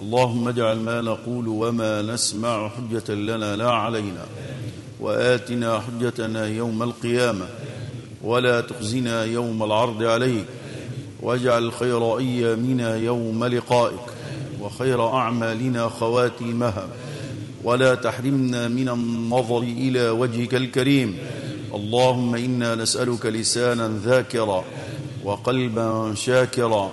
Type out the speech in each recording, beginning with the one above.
اللهم اجعل ما نقول وما نسمع حجة لنا لا علينا وآتنا حجتنا يوم القيامة ولا تخزنا يوم العرض عليك واجعل خير أيامنا يوم لقائك وخير أعمالنا خواتيمها ولا تحرمنا من النظر إلى وجهك الكريم. اللهم إنا نسألك لسانا ذاكرا وقلبا شاكرا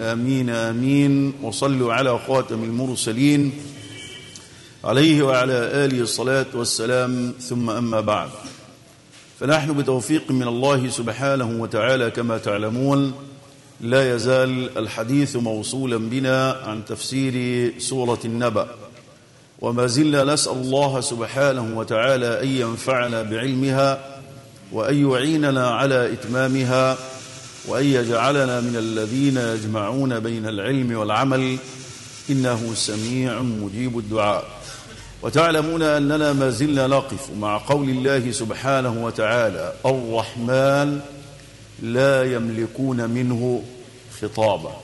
آمين آمين. وصلوا على خاتم المرسلين عليه وعلى آله الصلاة والسلام. ثم أما بعد فنحن بتوفيق من الله سبحانه وتعالى كما تعلمون. لا يزال الحديث موصولا بنا عن تفسير سورة النبأ. وما زلنا نسأل الله سبحانه وتعالى أن ينفعنا بعلمها وأن يعيننا على إتمامها. وأن يجعلنا من الذين يجمعون بين العلم والعمل إنه سميع مجيب الدعاء. وتعلمون أننا ما زلنا نقف مع قول الله سبحانه وتعالى الرحمن لا يملكون منه خطابا.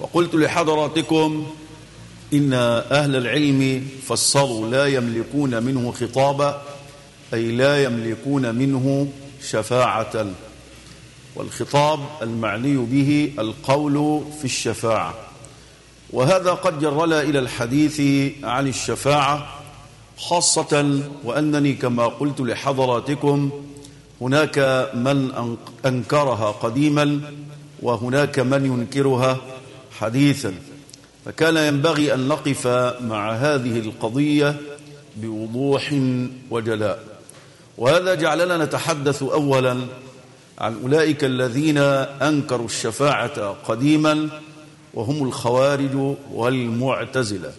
وقلت لحضراتكم إن أهل العلم فسروا لا يملكون منه خطابا أي لا يملكون منه شفاعة. والخطاب المعني به القول في الشفاعة. وهذا قد جرنا إلى الحديث عن الشفاعة خاصة وأنني كما قلت لحضراتكم هناك من أنكرها قديما وهناك من ينكرها حديثا. فكان ينبغي أن نقف مع هذه القضية بوضوح وجلاء. وهذا جعلنا نتحدث أولا عن أولئك الذين أنكروا الشفاعة قديما وهم الخوارج والمعتزلة.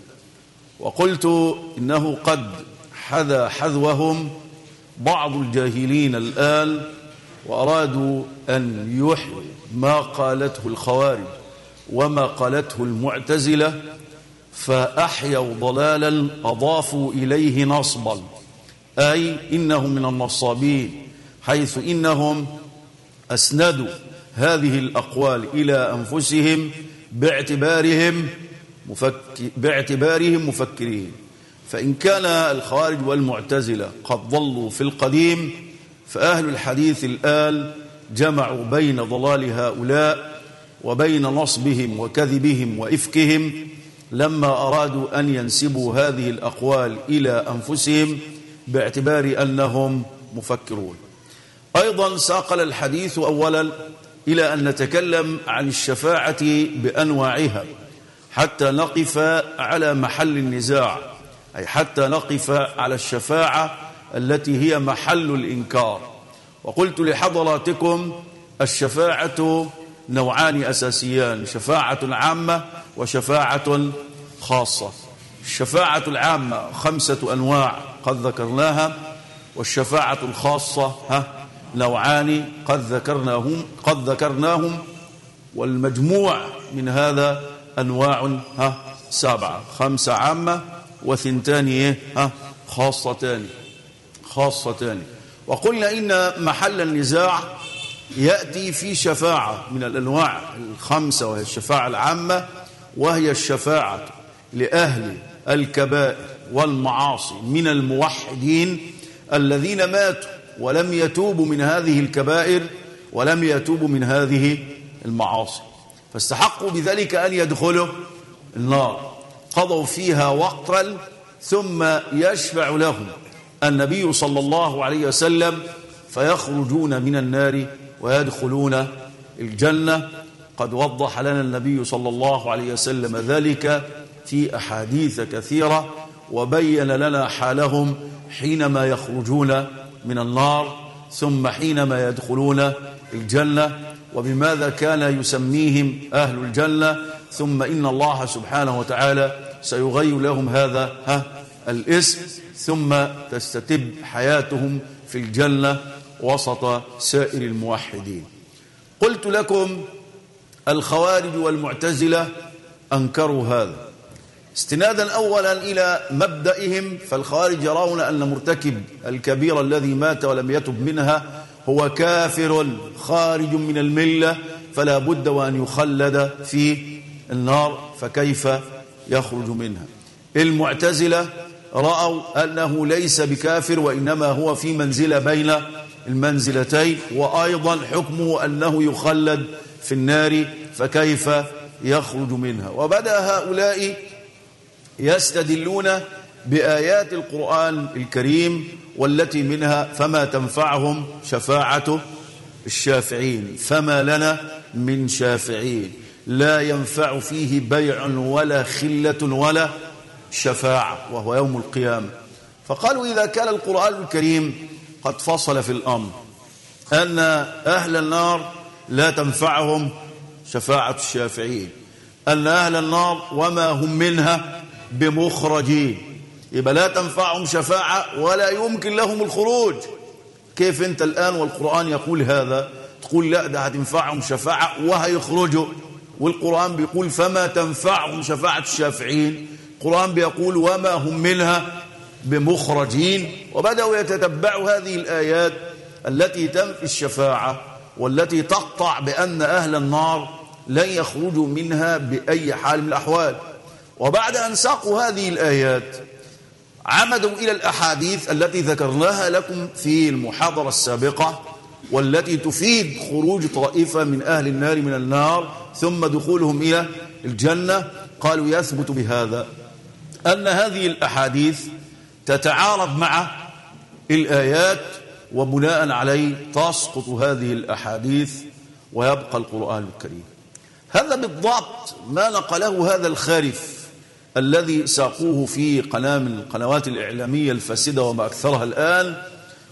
وقلت إنه قد حذى حذوهم بعض الجاهلين الآن وأرادوا أن يحيوا ما قالته الخوارج وما قالته المعتزلة فأحيوا ضلالا أضافوا إليه نصبا. أي إنهم من النصابين حيث إنهم أسندوا هذه الأقوال إلى أنفسهم باعتبارهم مفك... باعتبارهم مفكرين. فإن كان الخوارج والمعتزلة قد ضلوا في القديم فأهل الحديث الآن جمعوا بين ضلال هؤلاء وبين نصبهم وكذبهم وإفكهم لما أرادوا أن ينسبوا هذه الأقوال إلى أنفسهم باعتبار أنهم مفكرون. أيضا ساقل الحديث أولا إلى أن نتكلم عن الشفاعة بأنواعها حتى نقف على محل النزاع أي حتى نقف على الشفاعة التي هي محل الإنكار. وقلت لحضراتكم الشفاعة نوعان أساسيان شفاعة عامة وشفاعة خاصة. الشفاعة العامة خمسة أنواع قد ذكرناها والشفاعة الخاصة ها نوعان قد ذكرناهم قد ذكرناهم والمجموع من هذا أنواع ها سبعة خمسة عامة وثنتان إيه ها خاصتان خاصتان. وقلنا إن محل النزاع يأتي في شفاعة من الأنواع الخمسة وهي الشفاعة العامة وهي الشفاعة لأهل الكبائر والمعاصي من الموحدين الذين ماتوا ولم يتوبوا من هذه الكبائر ولم يتوبوا من هذه المعاصي. فاستحقوا بذلك أن يدخلوا النار. قضوا فيها وقتا ثم يشفع لهم النبي صلى الله عليه وسلم فيخرجون من النار ويدخلون الجنة. قد وضح لنا النبي صلى الله عليه وسلم ذلك في أحاديث كثيرة وبين لنا حالهم حينما يخرجون من النار ثم حينما يدخلون الجنة وبماذا كان يسميهم أهل الجنة ثم إن الله سبحانه وتعالى سيغير لهم هذا ها الاسم ثم تستتب حياتهم في الجنة وسط سائر الموحدين. قلت لكم الخوارج والمعتزلة أنكروا هذا. استنادا أولا إلى مبدئهم فالخوارج يرون أن مرتكب الكبير الذي مات ولم يتب منها هو كافر خارج من الملة فلا بد وأن يخلد في النار فكيف يخرج منها؟ المعتزلة رأوا أنه ليس بكافر وإنما هو في منزلة بين المنزلتين وأيضا حكمه أنه يخلد في النار فكيف يخرج منها؟ وبدأ هؤلاء يستدلون بآيات القرآن الكريم والتي منها فما تنفعهم شفاعة الشافعين فما لنا من شافعين. لا ينفع فيه بيع ولا خلة ولا شفاعة وهو يوم القيامة. فقالوا إذا كان القرآن الكريم قد فصل في الأمر أن أهل النار لا تنفعهم شفاعة الشافعين أن أهل النار وما هم منها بمخرجين يبقى لا تنفعهم شفاعة ولا يمكن لهم الخروج. كيف أنت الآن والقرآن يقول هذا؟ تقول لا ده هتنفعهم شفاعة وهيخرجوا. والقرآن بيقول فما تنفعهم شفاعة الشافعين. القرآن بيقول وما هم منها بمخرجين. وبدأوا يتتبعوا هذه الآيات التي تنفي الشفاعة والتي تقطع بأن أهل النار لن يخرجوا منها بأي حال من الأحوال. وبعد أن ساقوا هذه الآيات عمدوا إلى الأحاديث التي ذكرناها لكم في المحاضرة السابقة والتي تفيد خروج طائفة من أهل النار من النار ثم دخولهم إلى الجنة. قالوا يثبت بهذا أن هذه الأحاديث تتعارض مع الآيات وبناء عليه تسقط هذه الأحاديث ويبقى القرآن الكريم. هذا بالضبط ما نقله هذا الخارف. الذي ساقوه في قناة من القنوات الإعلامية الفاسدة وما أكثرها الآن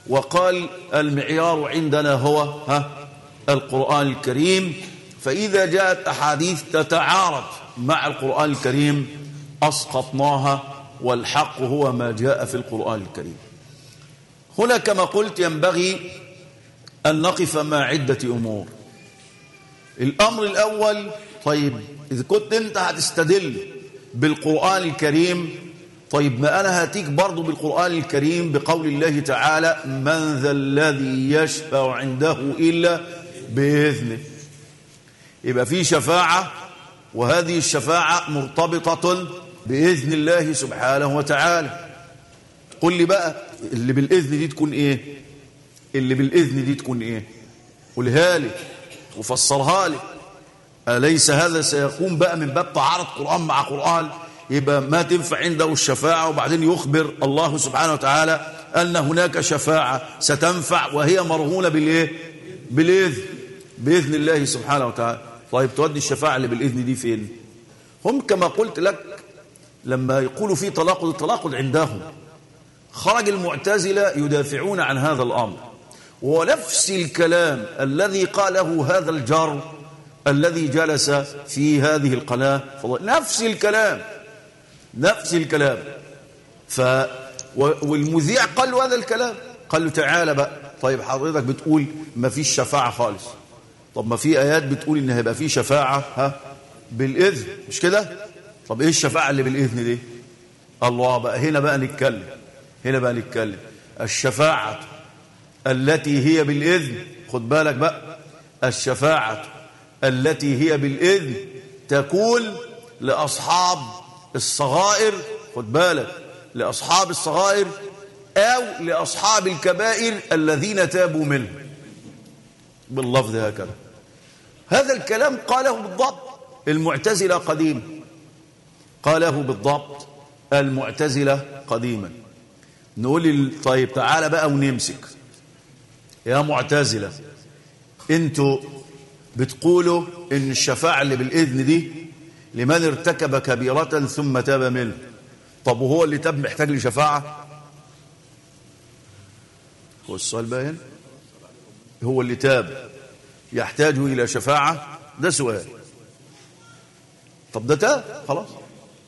وقال المعيار عندنا هو ها القرآن الكريم. فإذا جاءت أحاديث تتعارض مع القرآن الكريم أسقطناها والحق هو ما جاء في القرآن الكريم. هنا كما قلت ينبغي أن نقف مع عدة أمور. الأمر الأول طيب إذا كنت أنت هتستدل بالقرآن الكريم. طيب ما أنا هاتيك برضو بالقرآن الكريم بقول الله تعالى من ذا الذي يشفع عنده إلا بإذنه. يبقى في شفاعة وهذه الشفاعة مرتبطة بإذن الله سبحانه وتعالى. قل لي بقى اللي بالإذن دي تكون إيه؟ اللي بالإذن دي تكون إيه؟ قولها لي وفسرها لي. أليس هذا؟ سيقوم بقى من باب تعارض قرآن مع قرآن. يبقى ما تنفع عنده الشفاعة وبعدين يخبر الله سبحانه وتعالى أن هناك شفاعة ستنفع وهي مرهونة بالإيه؟ بالإذن بإذن الله سبحانه وتعالى. طيب تودي الشفاعة اللي بالإذن دي فين؟ هم كما قلت لك لما يقولوا في تلاقض التلاقض عندهم. خرج المعتزلة يدافعون عن هذا الأمر. ونفس الكلام الذي قاله هذا الجار الذي جلس في هذه القناة نفس الكلام نفس الكلام. ف والمذيع قال له هذا الكلام قال له تعالى بقى. طيب حضرتك بتقول ما فيش شفاعة خالص. طب ما في آيات بتقول إن هيبقى في شفاعة ها؟ بالإذن مش كده؟ طب إيه الشفاعة اللي بالإذن دي؟ الله بقى هنا بقى نتكلم هنا بقى نتكلم. الشفاعة التي هي بالإذن خد بالك بقى. الشفاعة التي هي بالإذن تكون لأصحاب الصغائر خد بالك لأصحاب الصغائر أو لأصحاب الكبائر الذين تابوا منه. باللفظ هكذا. هذا الكلام قاله بالضبط المعتزلة قديما. قاله بالضبط المعتزلة قديما. نقول طيب تعالى بقى ونمسك. يا معتزلة أنتوا بتقولوا إن الشفاعة اللي بالإذن دي لمن ارتكب كبيرة ثم تاب منه. طب وهو اللي تاب محتاج لشفاعة؟ هو السؤال باين؟ هو اللي تاب يحتاج إلى شفاعة؟ ده سؤال. طب ده تاب خلاص.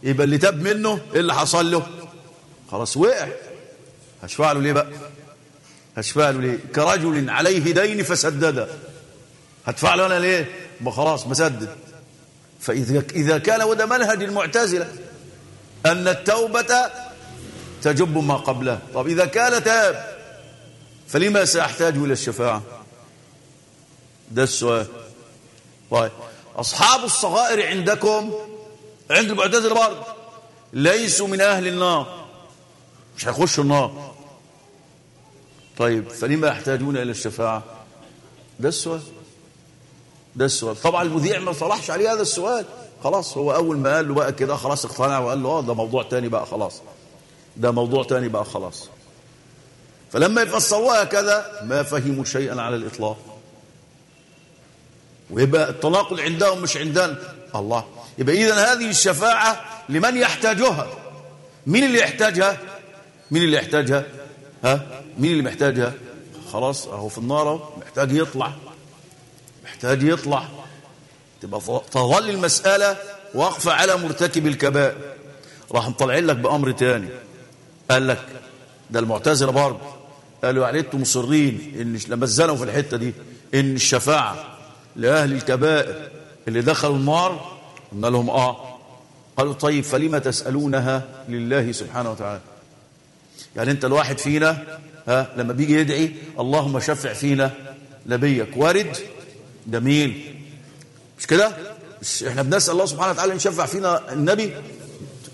يبقى اللي تاب منه إيه اللي حصل له؟ خلاص وقع. هشفع له ليه بقى؟ هشفع له ليه؟ كرجل عليه دين فسدده. هدفع له أنا ليه؟ ما خلاص مسدد فإذا إذا كان وده منهج المعتزلة أن التوبة تجب ما قبلها طب إذا كان تاب فلما سأحتاج إلى الشفاعة؟ ده السؤال. طيب أصحاب الصغائر عندكم عند المعتزلة برضه ليسوا من أهل النار. مش هيخشوا النار. طيب فلما يحتاجون إلى الشفاعة؟ ده السؤال. ده السؤال. طبعا المذيع ما صلحش عليه هذا السؤال. خلاص هو أول ما قال له بقى كده خلاص اقتنع وقال له آه ده موضوع تاني بقى خلاص. ده موضوع تاني بقى خلاص. فلما يفسروها كذا ما فهموا شيئا على الإطلاق. ويبقى التناقض عندهم مش عندنا. الله. يبقى اذا هذه الشفاعة لمن يحتاجها. مين اللي يحتاجها؟ مين اللي يحتاجها؟ ها؟ مين اللي محتاجها؟ خلاص أهو في النار محتاج يطلع. محتاج يطلع. تبقى تظل المسألة واقفة على مرتكب الكبائر. راح مطلعين لك بأمر تاني. قال لك ده المعتزلة برضه. قالوا يعني أنتم مصرين إن لما اتزنوا في الحتة دي إن الشفاعة لأهل الكبائر اللي دخلوا النار قلنا لهم آه. قالوا طيب فلما تسألونها لله سبحانه وتعالى؟ يعني انت الواحد فينا ها لما بيجي يدعي اللهم شفع فينا نبيك وارد جميل. مش كده؟ مش إحنا بنسأل الله سبحانه وتعالى إن يشفع فينا النبي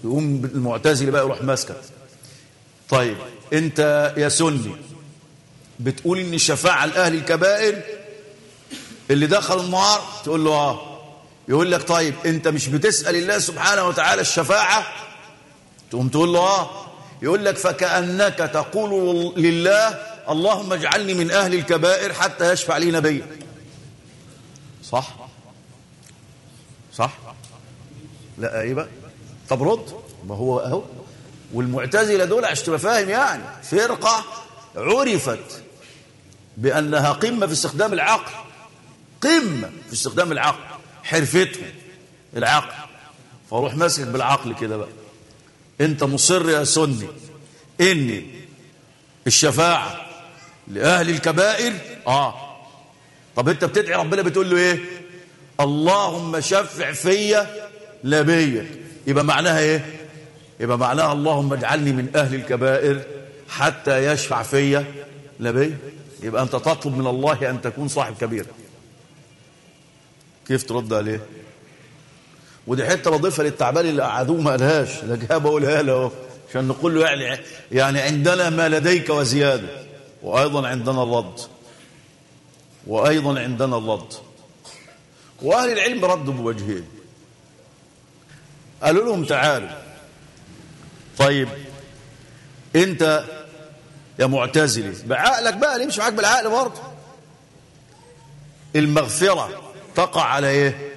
يقوم المعتزله بقى يروح ماسكه طيب أنت يا سني بتقول إن الشفاعه لاهل الكبائر اللي دخل النار تقول له آه. يقول لك طيب أنت مش بتسأل الله سبحانه وتعالى الشفاعة؟ تقوم تقول له آه. يقول لك فكأنك تقول لله اللهم اجعلني من أهل الكبائر حتى يشفع لي نبيك صح؟ صح؟ لا إيه بقى؟ طب رد. ما هو أهو. والمعتزلة دول عشان تبقى فاهم يعني. فرقة عرفت بأنها قمة في استخدام العقل. قمة في استخدام العقل. حرفتهم العقل. فاروح ماسك بالعقل كده بقى. أنت مصر يا سني. ان الشفاعة لأهل الكبائر. آه. طب انت بتدعي ربنا بتقول له إيه؟ اللهم شفع فيا نبيك يبقى معناها إيه؟ يبقى معناها اللهم اجعلني من أهل الكبائر حتى يشفع فيا نبي. يبقى انت تطلب من الله أن تكون صاحب كبير. كيف ترد عليه؟ ودي حتة بضيفها للتعبان اللي قعدوه ما قالهاش. أنا جاي بقولها له اهو عشان نقول له يعني يعني عندنا ما لديك وزيادة. وأيضا عندنا الرد. وأيضا عندنا الرد. وأهل العلم ردوا بوجهين. قالوا لهم تعالوا. طيب أنت يا معتزلي بعقلك بقى اللي يمشي معاك بالعقل برضه. المغفرة تقع على إيه؟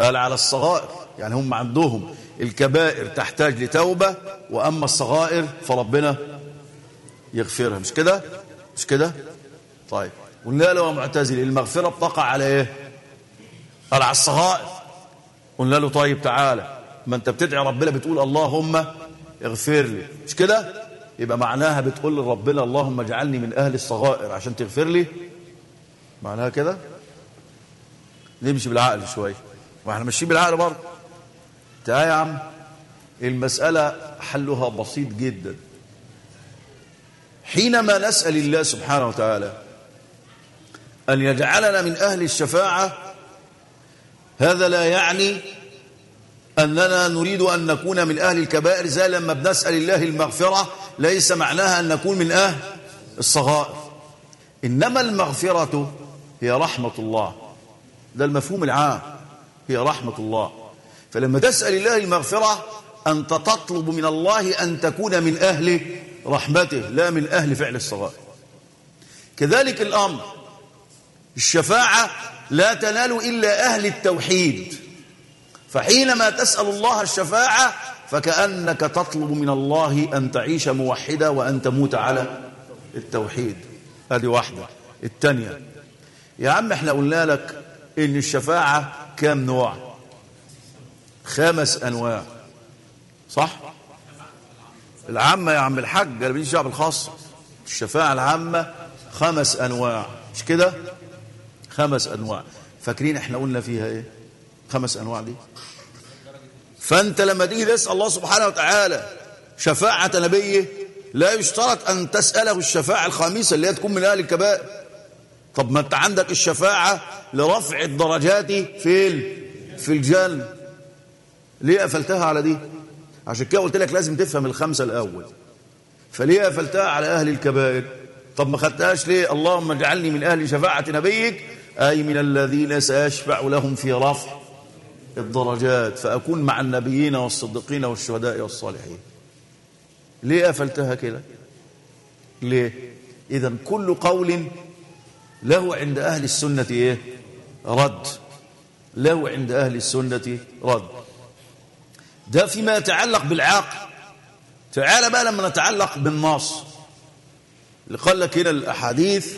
قال على الصغائر. يعني هم عندهم الكبائر تحتاج لتوبة وأما الصغائر فربنا يغفرها. مش كده؟ مش كده؟ طيب. قلنا له معتزلي المغفرة بتقع على إيه على الصغائر. قلنا له طيب تعالى ما انت بتدعي ربنا بتقول اللهم اغفر لي. مش كده؟ يبقى معناها بتقول لربنا اللهم اجعلني من أهل الصغائر عشان تغفر لي. معناها كده؟ نمشي بالعقل شوية وإحنا ماشيين بالعقل برضه. تعالى يا عم. المسألة حلها بسيط جدا. حينما نسأل الله سبحانه وتعالى أن يجعلنا من أهل الشفاعة. هذا لا يعني أننا نريد أن نكون من أهل الكبائر زي لما بنسأل الله المغفرة ليس معناها أن نكون من أهل الصغائر. إنما المغفرة هي رحمة الله. ده المفهوم العام. هي رحمة الله. فلما تسأل الله المغفرة أنت تطلب من الله أن تكون من أهل رحمته لا من أهل فعل الصغائر. كذلك الأمر الشفاعة لا تنال إلا أهل التوحيد. فحينما تسأل الله الشفاعة فكأنك تطلب من الله أن تعيش موحدا وأن تموت على التوحيد. هذه واحدة. الثانية يا عم إحنا قلنا لك إن الشفاعة كام نوع؟ خمس أنواع. صح؟ العامة يا عم الحاج أنا الخاص. الشفاعة العامة خمس أنواع. مش كده؟ خمس أنواع. فاكرين إحنا قلنا فيها إيه؟ خمس أنواع دي. فأنت لما تيجي تسأل الله سبحانه وتعالى شفاعة نبيه لا يشترط أن تسأله الشفاعة الخامسة اللي هي تكون من أهل الكبائر. طب ما أنت عندك الشفاعة لرفع الدرجات في في الجنه ليه قفلتها على دي؟ عشان كده قلت لك لازم تفهم الخمسة الأول. فليه قفلتها على أهل الكبائر؟ طب ما خدتهاش ليه؟ اللهم اجعلني من أهل شفاعة نبيك أي من الذين سيشفع لهم في رفع الدرجات فأكون مع النبيين والصديقين والشهداء والصالحين. ليه قفلتها كده؟ ليه؟ إذا كل قول له عند أهل السنة إيه؟ رد. له عند أهل السنة رد. ده فيما يتعلق بالعاقل. تعال بقى لما نتعلق بالنص. اللي قال لك هنا الأحاديث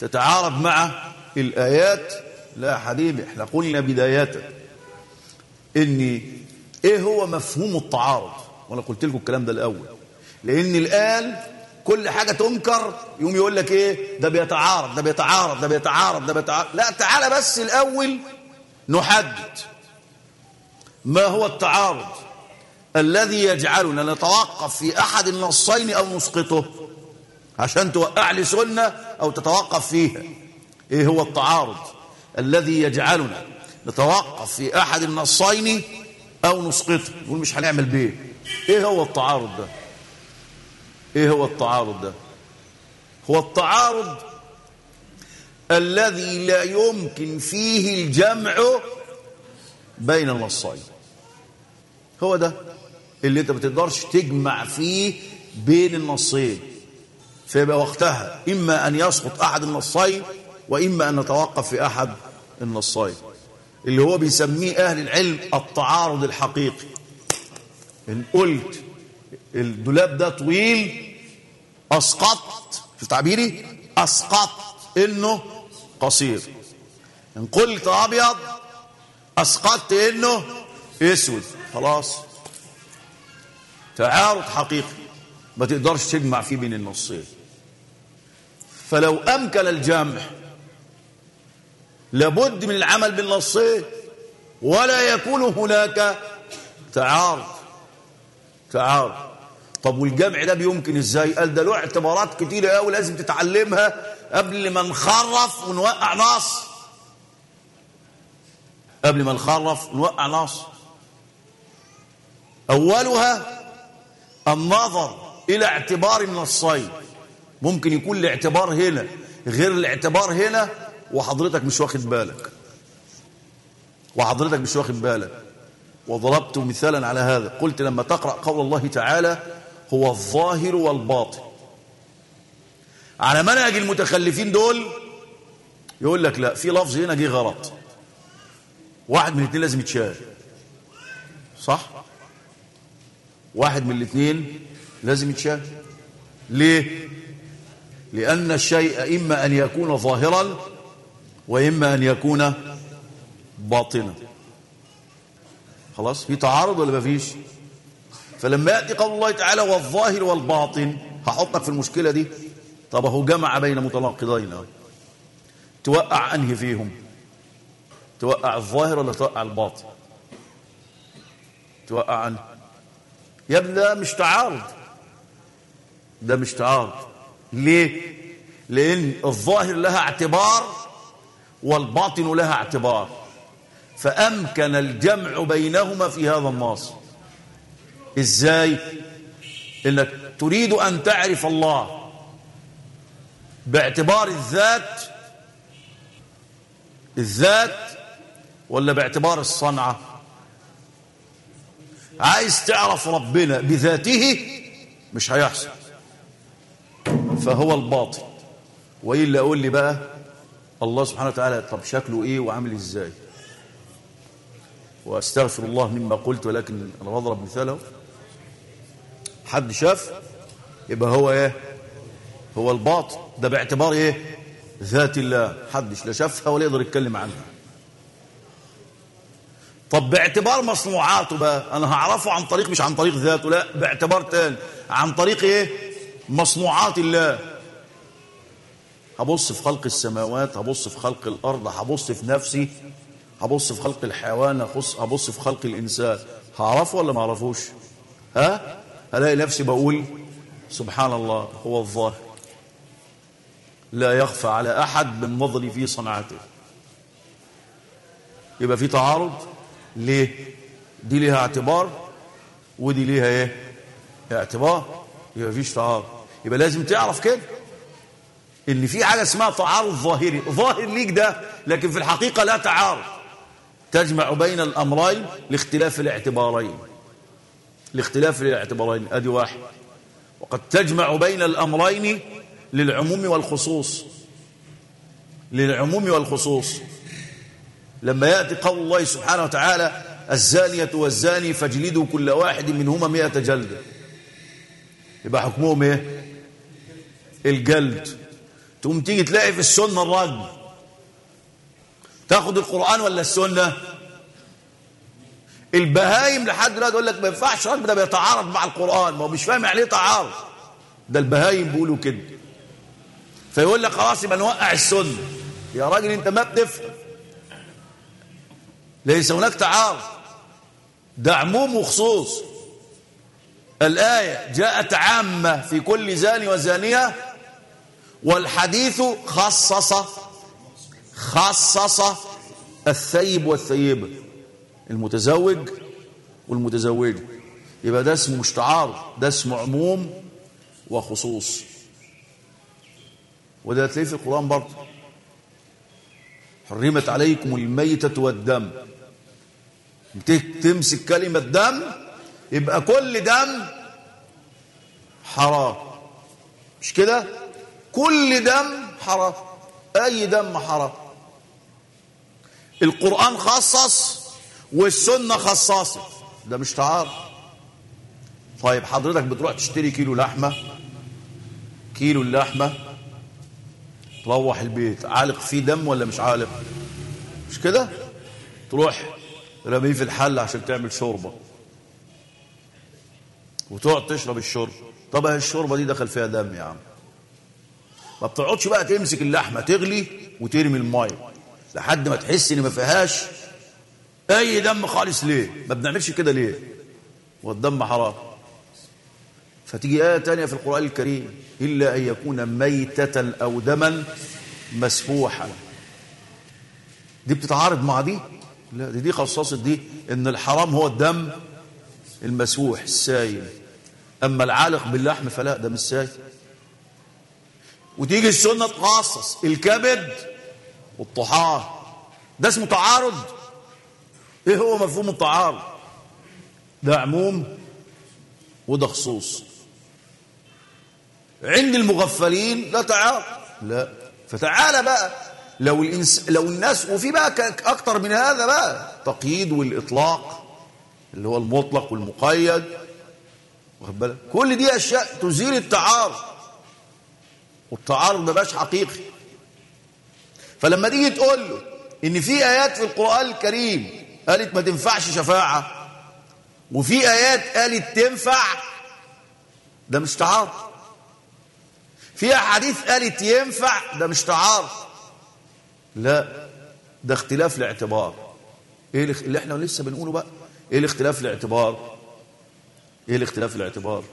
تتعارض مع الآيات؟ لا حبيبي إحنا قلنا بداية ان إيه هو مفهوم التعارض؟ وأنا قلت لكم الكلام ده الأول. لأن الآن كل حاجة تنكر يقوم يقول لك إيه؟ ده بيتعارض ده بيتعارض ده بيتعارض ده بيتعارض. لا تعالى بس الأول نحدد ما هو التعارض الذي يجعلنا نتوقف في أحد النصين أو نسقطه عشان توقع لي سنة أو تتوقف فيها. إيه هو التعارض الذي يجعلنا نتوقف في أحد النصين أو نسقطه؟ نقول مش هنعمل بيه. إيه هو التعارض ده؟ إيه هو التعارض ده؟ هو التعارض الذي لا يمكن فيه الجمع بين النصين. هو ده اللي أنت ما تقدرش تجمع فيه بين النصين. فيبقى وقتها إما أن يسقط أحد النصين وإما أن نتوقف في أحد النصين اللي هو بيسميه أهل العلم التعارض الحقيقي. إن قلت الدولاب ده طويل اسقطت في تعبيري؟ اسقطت إنه قصير. إن قلت أبيض أسقطت إنه أسود. خلاص. تعارض حقيقي. ما تقدرش تجمع فيه بين النصين. فلو أمكن الجمع لابد من العمل بالنصين ولا يكون هناك تعارض. تعارض. طب والجمع ده بيمكن إزاي؟ قال ده له اعتبارات كتيرة قوي لازم تتعلمها قبل ما نخرف ونوقع نص قبل ما نخرف ونوقع نص أولها النظر إلى اعتبار النصين. ممكن يكون الاعتبار هنا غير الاعتبار هنا وحضرتك مش واخد بالك. وحضرتك مش واخد بالك. وضربت مثالا على هذا. قلت لما تقرأ قول الله تعالى هو الظاهر والباطن. على منهج المتخلفين دول يقول لك لا في لفظ هنا جه غلط. واحد من الاثنين لازم يتشال صح؟ واحد من الاثنين لازم يتشال ليه؟ لأن الشيء إما أن يكون ظاهرا وإما أن يكون باطنا. خلاص؟ في تعارض ولا ما فيش؟ فلما يأتي قول الله تعالى والظاهر والباطن هحطك في المشكلة دي؟ طب هو جمع بين متناقضين توقع أنهي فيهم؟ توقع الظاهر ولا توقع الباطن؟ توقع عنه يا ابني ده مش تعارض. ده مش تعارض. ليه؟ لأن الظاهر لها اعتبار والباطن لها اعتبار. فأمكن الجمع بينهما في هذا النص. إزاي؟ إنك تريد أن تعرف الله باعتبار الذات الذات ولا باعتبار الصنعة؟ عايز تعرف ربنا بذاته مش هيحصل. فهو الباطن. وإلا أقول لي بقى الله سبحانه وتعالى طب شكله إيه وعامل إزاي؟ وأستغفر الله مما قلت ولكن أنا بضرب مثاله. حد شاف؟ يبقى هو إيه؟ هو الباطن ده باعتبار إيه؟ ذات الله. حدش لا شافها ولا يقدر يتكلم عنها. طب باعتبار مصنوعاته بقى أنا هعرفه عن طريق مش عن طريق ذاته لا باعتبار تاني. عن طريق إيه؟ مصنوعات الله. هبص في خلق السماوات هبص في خلق الأرض هبص في نفسي هبص في خلق الحيوان هبص في خلق الإنسان. هعرفه ولا ما اعرفوش؟ ها؟ هلاقي نفسي بقول سبحان الله هو الظاهر. لا يخفى على أحد من نظري في صنعته يبقى في تعارض؟ ليه؟ دي ليها اعتبار ودي ليها إيه؟ اعتبار. يبقى مفيش تعارض. يبقى لازم تعرف كده. ان في حاجة اسمها تعارض ظاهري. ظاهر ليك ده لكن في الحقيقة لا تعارض. تجمع بين الأمرين لاختلاف الاعتبارين. لاختلاف الاعتبارين. أدي واحد. وقد تجمع بين الأمرين للعموم والخصوص. للعموم والخصوص. لما يأتي قول الله سبحانه وتعالى الزانية والزاني فاجلدوا كل واحد منهما مئة جلدة يبقى حكمهم إيه؟ الجلد. تقوم تيجي تلاقي في السنة الرجم تاخد القرآن ولا السنة؟ البهايم لحد دلوقتي يقول لك ما ينفعش رجم ده بيتعارض مع القرآن. ما هو مش فاهم يعني إيه تعارض. ده البهايم بيقولوا كده. فيقول لك خلاص يبقى نوقع السنة. يا راجل أنت ما بتفهم. ليس هناك تعارض. ده عموم وخصوص. الآية جاءت عامة في كل زاني وزانية والحديث خصص خصص الثيب والثيبة المتزوج والمتزوجة. يبقى ده اسمه مش تعارض ده اسمه عموم وخصوص. وده هتلاقيه في القرآن برضه. حرمت عليكم الميتة والدم. تمسك كلمة دم يبقى كل دم حرام. مش كده؟ كل دم حرام أي دم حرام. القرآن خصص والسنة خصصت. ده مش تعارض طيب حضرتك بتروح تشتري كيلو لحمة؟ كيلو اللحمة؟ تروح البيت عالق فيه دم ولا مش عالق؟ مش كده؟ تروح رميه في الحل عشان تعمل شوربة. وتقعد تشرب الشرب طب الشوربه دي دخل فيها دم يا عم. ما بتقعدش بقى تمسك اللحمة تغلي وترمي الميه لحد ما تحس إن ما فيهاش أي دم خالص. ليه؟ ما بنعملش كده ليه؟ والدم حرام. فتيجي آية تانية في القرآن الكريم. إلا أن يكون ميتة أو دما مسفوحا. دي بتتعارض مع دي؟ لا دي دي خصصت دي إن الحرام هو الدم المسفوح السايل أما العالق باللحم فلا ده مش سايل وتيجي السنة تخصص الكبد والطحال. ده اسمه تعارض. إيه هو مفهوم التعارض؟ ده عموم وده خصوص. عند المغفلين لا تعارض. لا. فتعالى بقى. لو الإنس لو الناس وفي بقى أكتر من هذا بقى. تقييد والإطلاق اللي هو المطلق والمقيد. واخد بالك؟ كل دي أشياء تزيل التعارض. والتعارض ما بقاش حقيقي. فلما تيجي تقول له إن في آيات في القرآن الكريم قالت ما تنفعش شفاعة وفي آيات قالت تنفع ده مش تعارض. في أحاديث قالت ينفع ده مش تعارض. لا ده اختلاف الاعتبار. إيه اللي إحنا لسه بنقوله بقى؟ إيه الاختلاف الاعتبار؟ إيه الاختلاف الاعتبار؟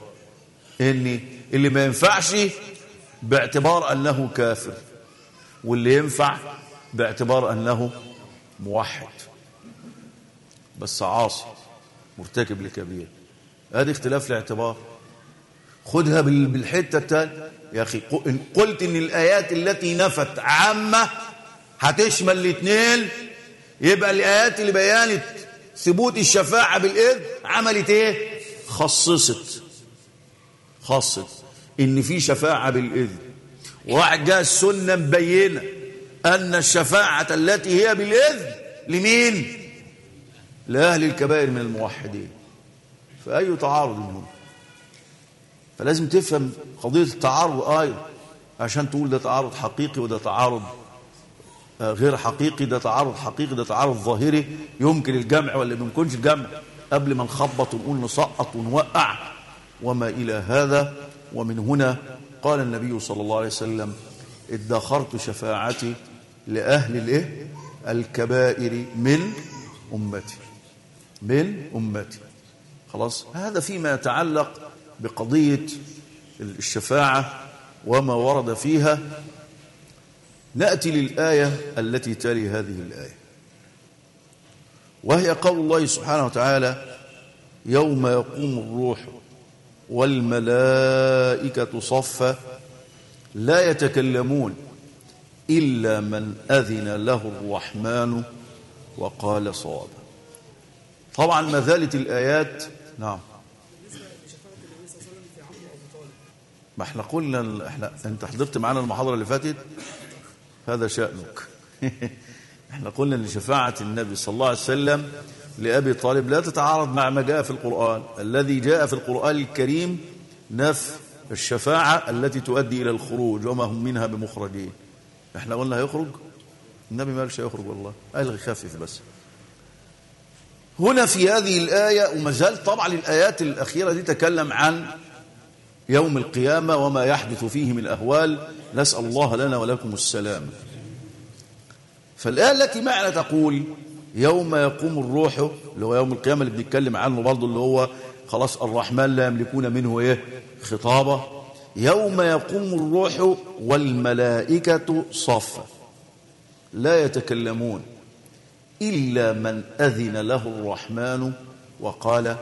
ان اللي ما ينفعش باعتبار أنه كافر واللي ينفع باعتبار أنه موحد. بس عاصي مرتكب لكبير. ادي اختلاف الاعتبار. خدها بالحتة الثانية يا أخي إن قلت إن الآيات التي نفت عامة هتشمل الاثنين يبقى الآيات اللي بيانت ثبوت الشفاعة بالإذن عملت إيه؟ خصصت. خاصة إن في شفاعة بالإذن. وواحد جاء السنة مبينة أن الشفاعة التي هي بالإذن لمين؟ لأهل الكبائر من الموحدين. فأي تعارض منهم؟ فلازم تفهم قضية التعارض أيضا عشان تقول ده تعارض حقيقي وده تعارض غير حقيقي ده تعارض حقيقي ده تعارض ظاهري. يمكن الجمع ولا ما يمكنش الجمع؟ قبل ما نخبط ونقول نسقط ونوقع. وما إلى هذا ومن هنا قال النبي صلى الله عليه وسلم ادخرت شفاعتي لأهل الإيه؟ الكبائر من أمتي. من أمتي. خلاص؟ هذا فيما يتعلق بقضية الشفاعة وما ورد فيها. نأتي للآية التي تلي هذه الآية. وهي قول الله سبحانه وتعالى يوم يقوم الروح والملائكة صفا لا يتكلمون إلا من أذن له الرحمن وقال صوابا. طبعا ما زالت الآيات نعم. ما إحنا قلنا إحنا أنت حضرت معانا المحاضرة اللي فاتت؟ هذا شأنك. إحنا قلنا إن شفاعة النبي صلى الله عليه وسلم لأبي طالب لا تتعارض مع ما جاء في القرآن. الذي جاء في القرآن الكريم نف الشفاعة التي تؤدي إلى الخروج وما هم منها بمخرجين. إحنا قلنا هيخرج؟ النبي ما قالش هيخرج والله. قال خفف بس. هنا في هذه الآية وما زال طبعا الآيات الأخيرة دي تكلم عن يوم القيامة وما يحدث فيه من أهوال نسأل الله لنا ولكم السلام. فالآية التي معنا تقول يوم يقوم الروح اللي هو يوم القيامة اللي بنتكلم عنه برضه اللي هو خلاص الرحمن لا يملكون منه إيه؟ خطابة. يوم يقوم الروح والملائكة صفا لا يتكلمون إلا من أذن له الرحمن وقال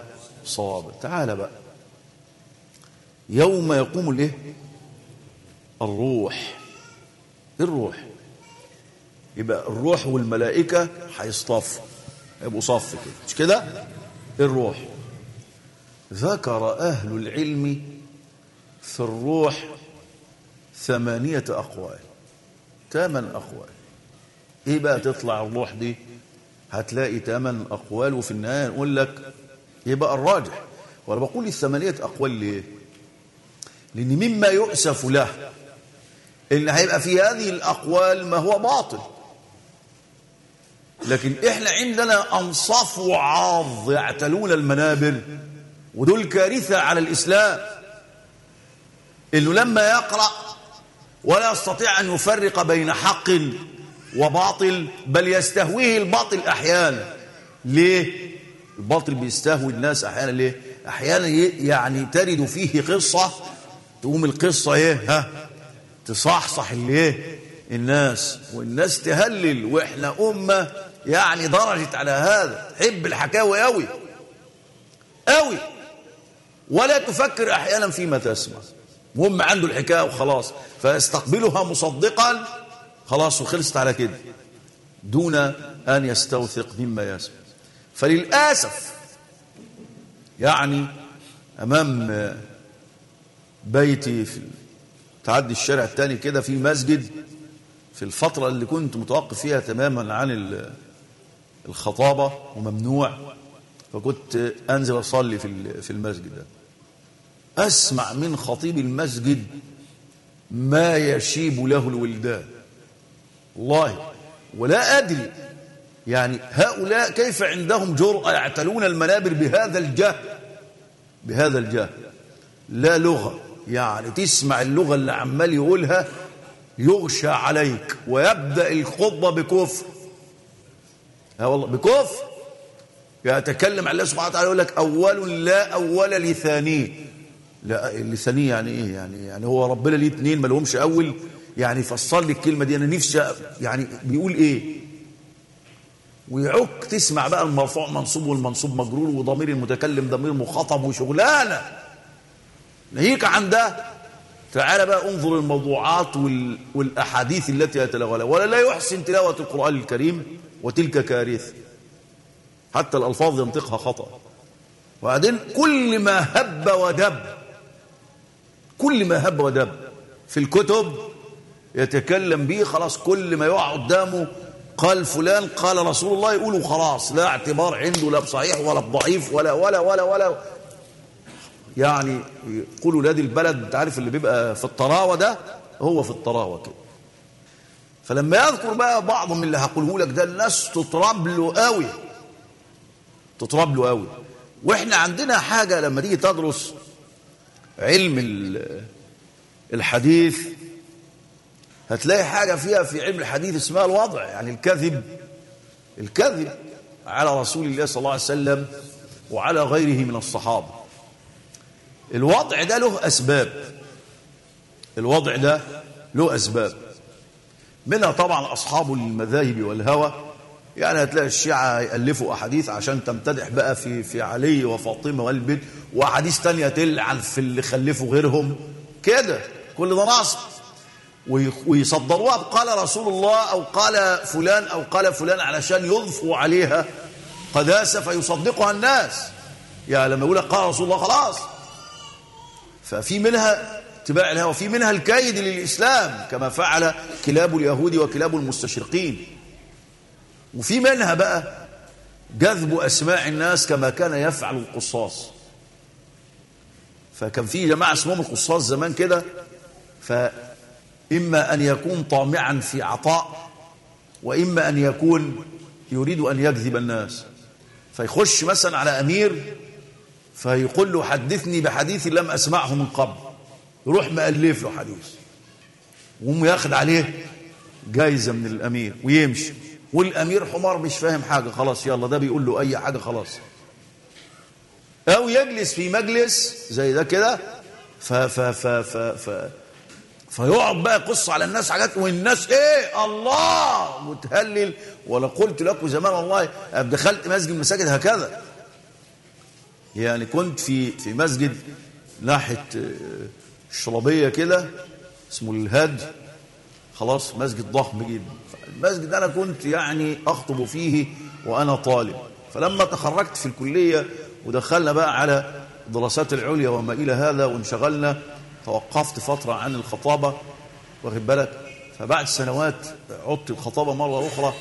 صوابا تعال بقى. يوم يقوم الايه الروح. الروح. يبقى الروح والملائكة هيصطفوا يبقوا صف كده. مش كده؟ الروح. ذكر أهل العلم في الروح ثمانية أقوال. ثمان أقوال. إيه بقى تطلع الروح دي؟ هتلاقي ثمان أقوال وفي النهاية نقول لك يبقى الراجح. وأنا بقول الثمانية أقوال ليه؟ لأن مما يؤسف له إن هيبقى في هذه الأقوال ما هو باطل. لكن إحنا عندنا أنصاف وعاض يعتلون المنابر ودول كارثة على الإسلام إنه لما يقرأ ولا يستطيع أن يفرق بين حق وباطل بل يستهويه الباطل أحيانا ليه؟ الباطل بيستهوي الناس أحيانا ليه؟ أحيانا يعني ترد فيه قصة تقوم القصة إيه؟ ها؟ تصحصح الايه الناس والناس تهلل وإحنا أمة يعني درجت على هذا. تحب الحكاوي قوي قوي ولا تفكر أحيانا فيما تسمع. مهم عنده الحكاية وخلاص. فيستقبلها مصدقا. خلاص وخلصت على كده. دون أن يستوثق مما يسمع. فللأسف يعني أمام بيتي في تعدي الشارع الثاني كده في مسجد في الفترة اللي كنت متوقف فيها تماما عن الخطابة وممنوع. فكنت أنزل أصلي في المسجد. ده أسمع من خطيب المسجد ما يشيب له الولدان. والله ولا أدري. يعني هؤلاء كيف عندهم جرأة يعتلون المنابر بهذا الجهل؟ بهذا الجهل. لا لغة. يعني تسمع اللغة اللي عمال يقولها يغشى عليك ويبدأ الخطبة بكفر. ها والله بكفر. يتكلم عن الله سبحانه وتعالى يقول لك أول لا أول لثانيه لا لثانيه يعني إيه؟ يعني يعني هو ربنا ليه اتنين ما لهمش أول. يعني فصل لي الكلمة دي أنا نفسي يعني بيقول إيه؟ ويعك تسمع بقى المرفوع منصوب والمنصوب مجرور وضمير المتكلم ضمير مخاطب وشغلانة. ناهيك عن ده. تعال بقى انظر الموضوعات وال... والأحاديث التي يتلغلها ولا لا يحسن تلاوة القرآن الكريم. وتلك كارثة. حتى الألفاظ ينطقها خطأ. وبعدين كل ما هب ودب كل ما هب ودب في الكتب يتكلم به خلاص كل ما يقع قدامه قال فلان قال رسول الله يقولوا خلاص لا اعتبار عنده لا بصحيح ولا بضعيف ولا ولا ولا ولا. يعني يقولوا نادي البلد عارف اللي بيبقى في الطراوة ده؟ هو في الطراوة كده. فلما يذكر بقى بعض من اللي هقوله لك ده الناس تطرب له قوي تطرب له قوي وإحنا عندنا حاجة لما تيجي تدرس علم الحديث هتلاقي حاجة فيها في علم الحديث اسمها الوضع يعني الكذب. الكذب على رسول الله صلى الله عليه وسلم وعلى غيره من الصحابة. الوضع ده له أسباب. الوضع ده له أسباب. منها طبعا أصحاب المذاهب والهوى. يعني هتلاقي الشيعة يألفوا أحاديث عشان تمتدح بقى في في علي وفاطمة والبيت وأحاديث تانية تلعن في اللي خلفوا غيرهم. كده كل ده نصب ويصدروها بقال رسول الله أو قال فلان أو قال فلان علشان يضفوا عليها قداسة فيصدقها الناس. يعني لما يقول قال رسول الله خلاص. ففي منها اتباع الهوى وفي منها الكيد للإسلام كما فعل كلاب اليهود وكلاب المستشرقين. وفي منها بقى جذب أسماع الناس كما كان يفعل القصاص. فكان في جماعة اسمهم القصاص زمان كده فإما أن يكون طامعا في عطاء وإما أن يكون يريد أن يكذب الناس. فيخش مثلا على أمير فيقول له حدثني بحديث لم أسمعه من قبل. يروح مألف له حديث. وهم ياخد عليه جايزة من الأمير ويمشي. والأمير حمار مش فاهم حاجة خلاص يلا ده بيقول له أي حاجة خلاص. أو يجلس في مجلس زي ده كده ف ف ف ف ف فيقعد بقى يقص على الناس حاجات والناس إيه؟ الله! متهلل. ولا قلت لكم زمان والله دخلت مسجد مساجد هكذا. يعني كنت في في مسجد ناحية الشرابيه كده اسمه الهاد. خلاص مسجد ضخم جدا. المسجد أنا كنت يعني أخطب فيه وأنا طالب. فلما تخرجت في الكلية ودخلنا بقى على الدراسات العليا وما إلى هذا وانشغلنا توقفت فترة عن الخطابة واخد بالك؟ فبعد سنوات عدت الخطابة مرة أخرى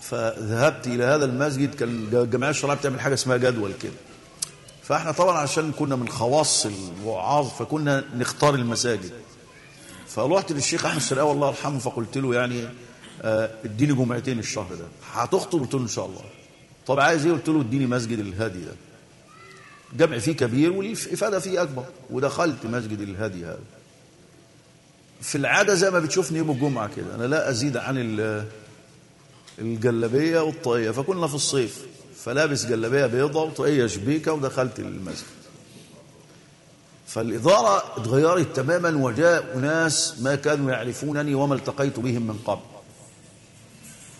فذهبت إلى هذا المسجد. كان الجمعيه الشرعية بتعمل حاجة اسمها جدول كده. فاحنا طبعا عشان كنا من خواص الوعاظ فكنا نختار المساجد. فرحت للشيخ أحمد الشرقاوي الله يرحمه فقلت له يعني آه اديني جمعتين الشهر ده. هتخطب؟ قلت له إن شاء الله. طب عايز إيه؟ قلت له اديني مسجد الهادي ده. جمع فيه كبير والإفادة فيه أكبر. ودخلت مسجد الهادي هذا. في العادة زي ما بتشوفني يوم الجمعة كده أنا لا أزيد عن الجلابية والطاقيه فكنا في الصيف. فلابس جلابية بيضاء وطاقية شبيكة ودخلت المسجد. فالإدارة اتغيرت تماما وجاء ناس ما كانوا يعرفونني وما التقيت بهم من قبل.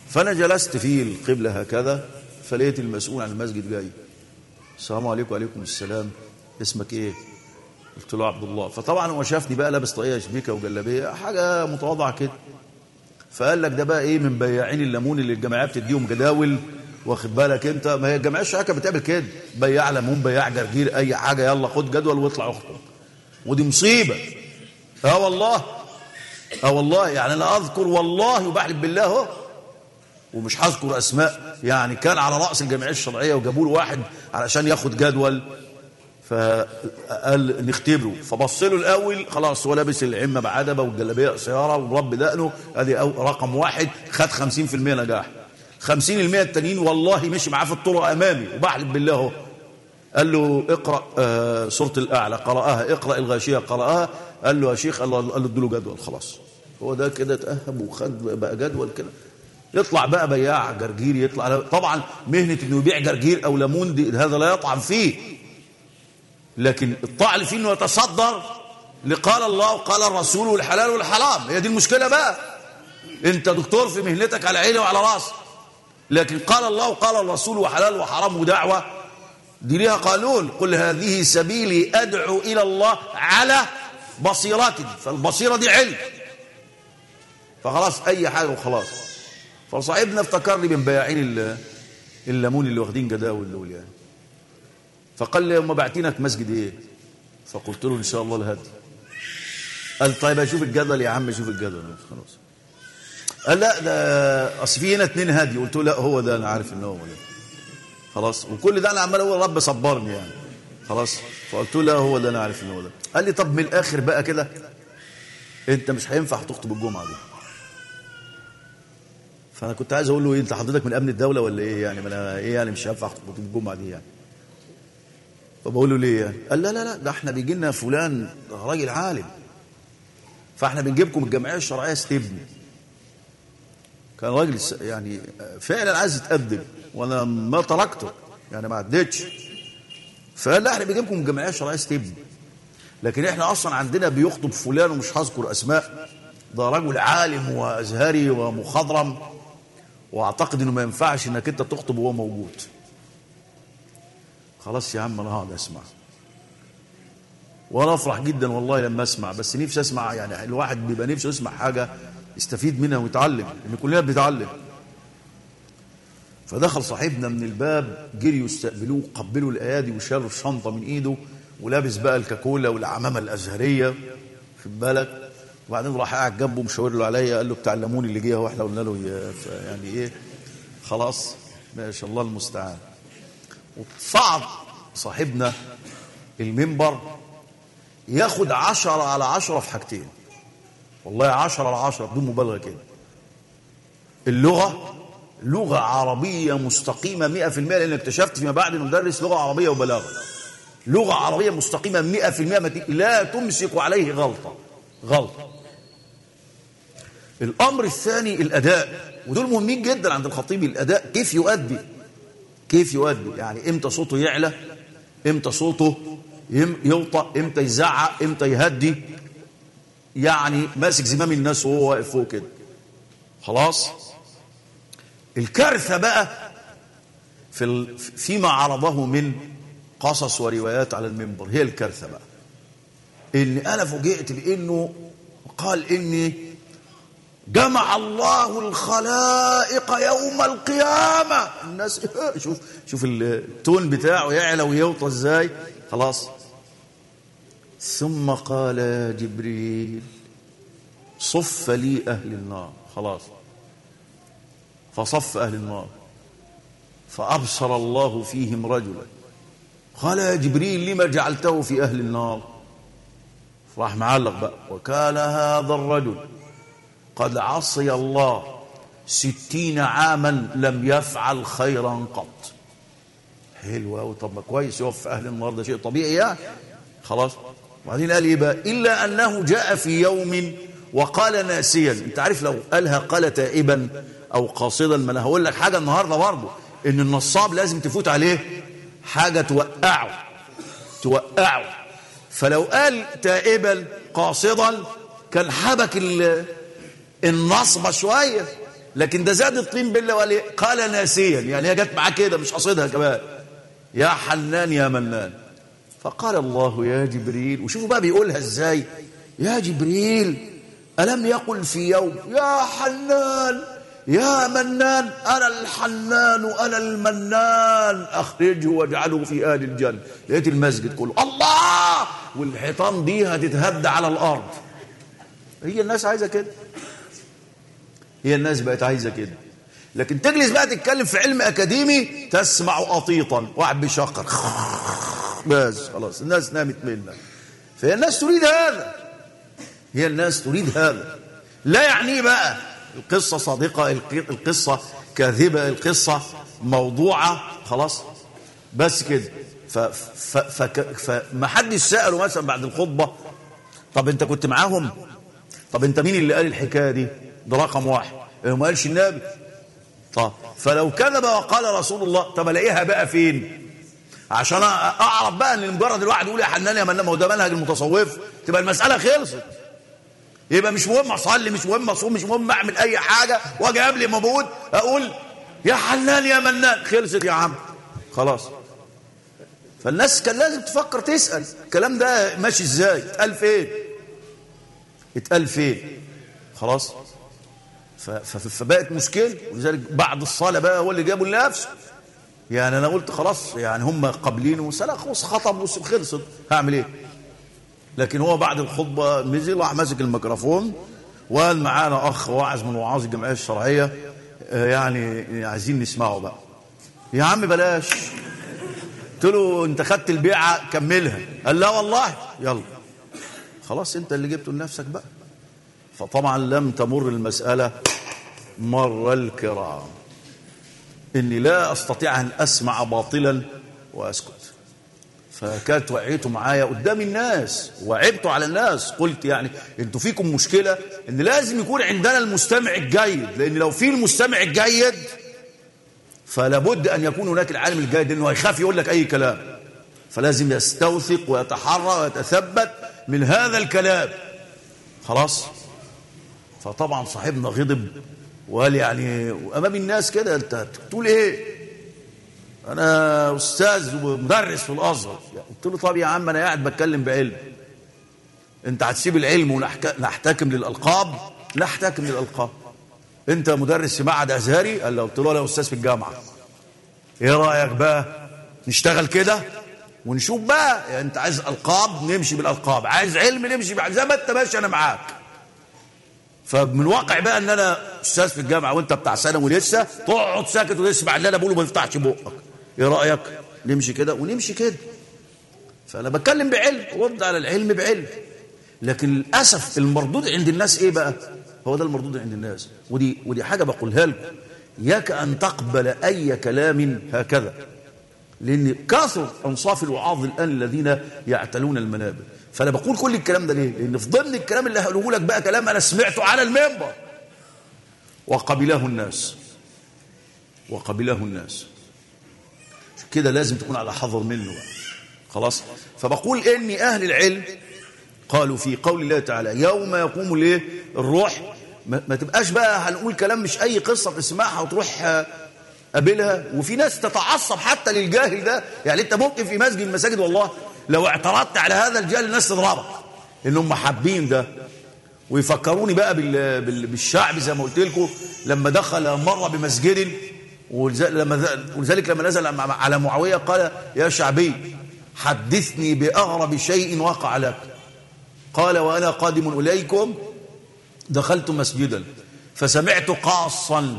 فأنا جلست في القبلة هكذا فلقيت المسؤول عن المسجد جاي. السلام عليكم وعليكم السلام. اسمك إيه؟ قلت له عبد الله. فطبعا هو شافني بقى لابس طاقية شبيكة وجلابية حاجة متواضعة كده. فقال لك ده بقى إيه من بياعين الليمون اللي الجمعيه بتديهم جداول واخد بالك انت؟ ما هي الجمعيه الشرعيه كانت بتعمل كده. بياع ليمون بياع جرجير أي حاجة يلا خد جدول واطلع اخطب. ودي مصيبة. آه والله. آه والله. يعني أنا أذكر والله وبحلف بالله اهو. ومش هذكر أسماء. يعني كان على رأس الجمعية الشرعية وجابوا له واحد علشان ياخد جدول. فقال نختبره. فبص له الأول. خلاص هو لابس العمة بعدبة والجلابية قصيرة ورب دقنه. ادي رقم واحد. خد 50% نجاح. 50% التانيين والله مشي معاه في الطرق أمامي. وبحلف بالله قال له اقرأ آه سورة الأعلى. قرأها اقرأ الغاشية. قرأها. قال له يا شيخ قال له اديله جدول خلاص. هو ده كده اتاهب وخد بقى جدول كده. يطلع بقى بياع جرجير يطلع طبعا مهنة إنه يبيع جرجير أو ليمون دي هذا لا يطعن فيه. لكن الطعن فيه إنه يتصدر. لقال الله وقال الرسول والحلال والحرام. هي دي المشكلة بقى. أنت دكتور في مهنتك على عيني وعلى راسي لكن قال الله وقال الرسول وحلال وحرام ودعوة. دي ليها قانون. قل هذه سبيلي أدعو إلى الله على بصيرة فالبصيرة دي علم. فخلاص أي حاجة وخلاص. فصاحبنا افتكرني من بياعين الليمون اللي واخدين جداول دول يعني فقال لي هم باعتينك مسجد إيه؟ فقلت له إن شاء الله الهدي. قال طيب أشوف الجدول يا عم أشوف الجدول. خلاص. قال لا ده أصل في هنا اتنين هدي قلت له لا هو ده أنا عارف إن هو ده. خلاص وكل ده أنا عمال أقول رب صبرني يعني. خلاص. فقلت له لا هو ده أنا عارف إن هو ده. قال لي طب من الآخر بقى كده أنت مش هينفع تخطب الجمعة دي. فأنا كنت عايز أقول له إيه أنت حضرتك من أمن الدولة ولا إيه يعني؟ ما أنا إيه يعني مش هينفع أخطب الجمعة دي يعني؟ فبقول له ليه يعني؟ قال لا لا لا ده إحنا بيجي لنا فلان راجل عالم. فإحنا بنجيبكم الجمعية الشرعية استبني. كان راجل يعني فعلا عايز يتأدب وأنا ما تركته يعني ما عدتش. فقال لا إحنا بنجيبكم الجمعيه الشرعيه استبني لكن إحنا أصلا عندنا بيخطب فلان ومش هذكر أسماء. ده رجل عالم وأزهري ومخضرم وأعتقد إنه ما ينفعش إنك أنت تخطب وهو موجود. خلاص يا عم أنا هقعد أسمع. وأنا أفرح جدا والله لما أسمع بس نفسي أسمع يعني الواحد بيبقى نفسه يسمع حاجة يستفيد منها ويتعلم لأن كلنا بنتعلم فدخل صاحبنا من الباب جريوا يستقبلوه قبلوا الأيادي وشالوا الشنطة من إيده ولابس بقى الكاكولا والعمامة الأزهرية. في بالك؟ وبعدين راح قاعد جنبه مشاور له عليا قال له بتاع الليمون اللي جه وإحنا قلنا له يعني إيه؟ خلاص ما شاء الله المستعان. وصعد صاحبنا المنبر ياخد عشرة على عشرة في حاجتين. والله عشرة على عشرة بدون مبالغة كده. اللغة لغة عربية مستقيمة مئة في المئة لأن اكتشفت فيما بعد أنه مدرس لغة عربية وبلاغة. لغة عربية مستقيمة مئة في المئة لا تمسك عليه غلطة. غلطة. الأمر الثاني الأداء. ودول مهمين جدا عند الخطيب الأداء كيف يؤدي؟ كيف يؤدي؟ يعني إمتى صوته يعلى؟ إمتى صوته يوطى إمتى يزعق؟ إمتى يهدي؟ يعني ماسك زمام الناس وهو واقف فوق كده. خلاص؟ الكارثة بقى في. فيما عرضه من قصص وروايات على المنبر. هي الكارثة بقى. إن أنا فوجئت بإنه قال إني جمع الله الخلائق يوم القيامة. الناس شوف شوف التون بتاعه يعلى ويوطى إزاي. خلاص؟ ثم قال جبريل صف لي أهل النار. خلاص. فصف أهل النار. فأبصر الله فيهم رجلا. قال يا جبريل لما جعلته في أهل النار؟ راح معلق بقى. وكان هذا الرجل قد عصي الله ستين عاما لم يفعل خيرا قط. حلو قوي طب ما كويس يقف في أهل النار ده شيء طبيعي يعني خلاص. وبعدين قال إيه بقى إلا أنه جاء في يوم وقال ناسيا. أنت عارف لو قالها قال تائبا أو قاصدا ما أنا هقول لك حاجة النهارده برضه إن النصاب لازم تفوت عليه حاجة توقعه توقعه. فلو قال تائبا قاصدا كان حبك النصبه شوية لكن ده زاد الطين بالله وقال قال ناسيا. يعني هي جت معاه كده مش قصدها كمان. يا حنان يا منان. فقال الله يا جبريل. وشوفوا بقى بيقولها إزاي. يا جبريل ألم يقل في يوم يا حنان يا منان أنا الحنان أنا المنان. أخرجه واجعله في آل الجنة. لقيت المسجد كله. الله! والحيطان دي هتتهد على الأرض. هي الناس عايزة كده. هي الناس بقت عايزة كده. لكن تجلس بقى تتكلم في علم أكاديمي تسمع قطيطا واحد بيشقر بس خلاص. الناس نامت منك فهي الناس تريد هذا. هي الناس تريد هذا. لا يعني بقى القصة صادقة القصة كاذبة القصة موضوعة خلاص. بس كده. فما حدش سأله مثلا بعد الخطبة طب أنت كنت معاهم؟ طب أنت مين اللي قال الحكاية دي؟ ده رقم واحد. ما قالش النبي. طب فلو كذب وقال رسول الله طب ألاقيها بقى فين؟ عشان أعرف بقى إن مجرد الواحد يقول يا حنان يا منان ما هو ده منهج المتصوف. تبقى المسألة خلصت. يبقى مش مهم أصلي مش مهم أصوم مش مهم أعمل أي حاجة وأجي قبل ما أموت أقول يا حنان يا منان. خلصت يا عم. خلاص. فالناس كان لازم تفكر تسأل. الكلام ده ماشي إزاي؟ اتقال فين؟ اتقال فين؟ خلاص. فبقت مشكلة. ولذلك بعد الصلاه بقى هو اللي جابه لنفسه. يعني أنا قلت خلاص يعني هم قابلين وسلخ خطب وخلصت هعمل إيه؟ لكن هو بعد الخطبة نزل راح ماسك الميكروفون وقال معانا أخ واعظ من وعاظ الجمعية الشرعية آه، يعني عايزين نسمعه بقى. يا عم بلاش. قلت له أنت خدت البيعة كملها. قال لا والله. يلا. خلاص أنت اللي جبته لنفسك بقى. فطبعا لم تمر المسألة مر الكرام. إني لا أستطيع أن أسمع باطلا وأسكت. فكانت وعيته معايا قدام الناس وعبت على الناس. قلت يعني أنتوا فيكم مشكلة إن لازم يكون عندنا المستمع الجيد لأن لو في المستمع الجيد فلا بد أن يكون هناك العالم الجيد لأنه هيخاف يقول لك أي كلام. فلازم يستوثق ويتحرى ويتثبت من هذا الكلام. خلاص؟ فطبعا صاحبنا غضب. وقال يعني أمام الناس كده أنت تقول إيه؟ أنا أستاذ ومدرس في الأزهر. قلت له طب يا عم أنا قاعد بتكلم بعلم. أنت هتسيب العلم ونحتكم للألقاب؟ لا أحتكم للألقاب. أنت مدرس في معهد أزهري؟ قال له قلت له أنا أستاذ في الجامعة. إيه رأيك بقى؟ نشتغل كده ونشوف بقى. يعني أنت عايز ألقاب؟ نمشي بالألقاب. عايز علم؟ نمشي زي ما أنت ماشي أنا معاك. فمن واقع بقى إن أنا أستاذ في الجامعة وأنت بتاع ثانوي لسه تقعد ساكت وتسمع اللي أنا بقوله ما تفتحش بقك. إيه رأيك؟ نمشي كده ونمشي كده. فأنا بتكلم بعلم ورد على العلم بعلم. لكن للأسف المردود عند الناس إيه بقى؟ هو ده المردود عند الناس. ودي ودي حاجة بقولها لكم. اياك أن تقبل أي كلام هكذا. لأن كثر أنصاف الوعاظ الآن الذين يعتلون المنابر. فانا بقول كل الكلام ده ليه؟ لأن في ضمن الكلام اللي هقوله لك بقى كلام أنا سمعته على المنبر. وقبله الناس. وقبله الناس. كده لازم تكون على حذر منه بقى. خلاص؟ فبقول ان أهل العلم قالوا في قول الله تعالى يوم يقوم الإيه؟ الروح. ما, ما تبقاش بقى هنقول كلام مش أي قصة تسمعها وتروح قابلها. وفي ناس تتعصب حتى للجاهل ده. يعني أنت ممكن في مسجد المساجد والله لو اعترضت على هذا الجهل الناس تضربك. انهم حابين ده. ويفكروني بقى بال... بال... بالشعب زي ما قلت لكم. لما دخل مرة بمسجد ولذلك لما نزل على معاوية قال يا شعبي حدثني بأغرب شيء وقع لك. قال وأنا قادم إليكم. دخلت مسجدا. فسمعت قاصا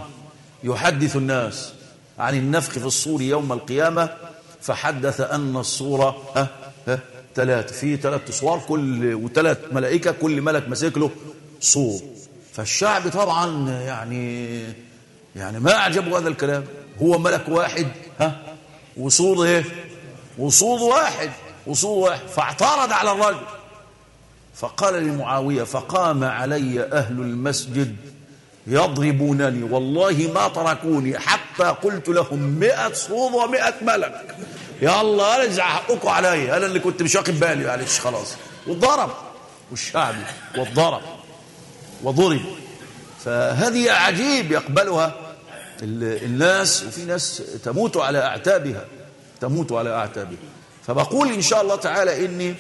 يحدث الناس عن النفخ في الصور يوم القيامة. فحدث أن الصورة ها ها ثلاث في ثلاث صور كل وثلاث ملائكة كل ملك ماسك له صور فالشعب طبعا يعني يعني ما أعجبه هذا الكلام. هو ملك واحد ها؟ وصور إيه؟ وصور واحد وصور واحد. فاعترض على الرجل. فقال لمعاوية فقام علي أهل المسجد يضربونني. والله ما تركوني حتى قلت لهم مئة صوم ومئة ملك. يا الله ارجع حقكم علي. أنا اللي كنت مش واخد بالي. معلش خلاص. واتضرب والشعب واتضرب وضرب. فهذه عجيب يقبلها الناس وفي ناس تموت على أعتابها. تموت على أعتابها. فبقول إن شاء الله تعالى ان